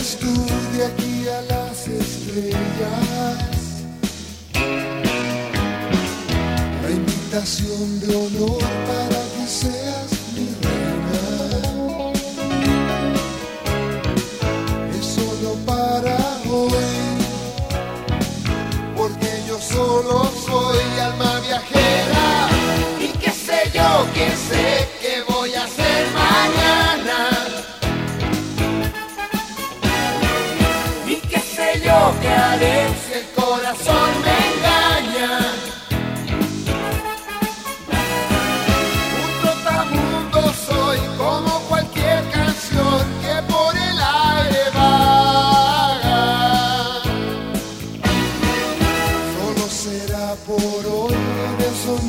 Pues Estudia aquí a las estrellas. La invitación de honor para que seas mi reina. Es solo para hoy, porque yo solo soy alma.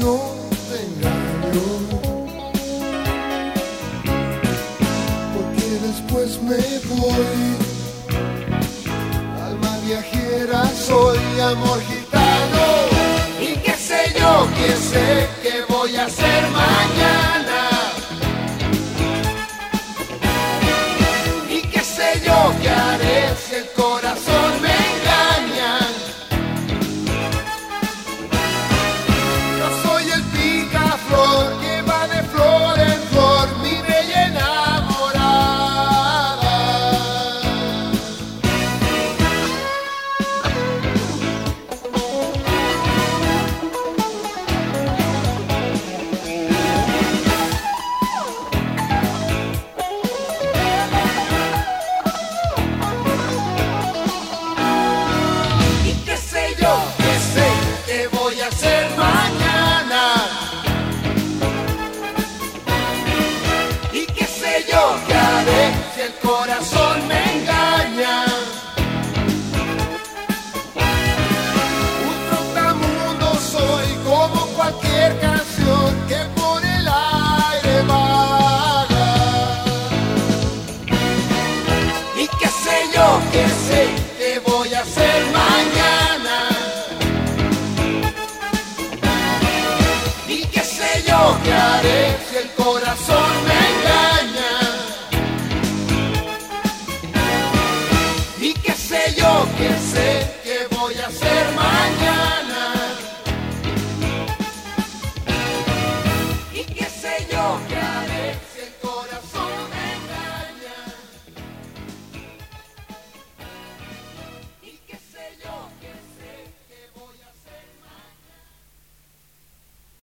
No te engaño. Porque después me voy. Alma viajera soy, amor gitano. Y qué sé yo, qué sé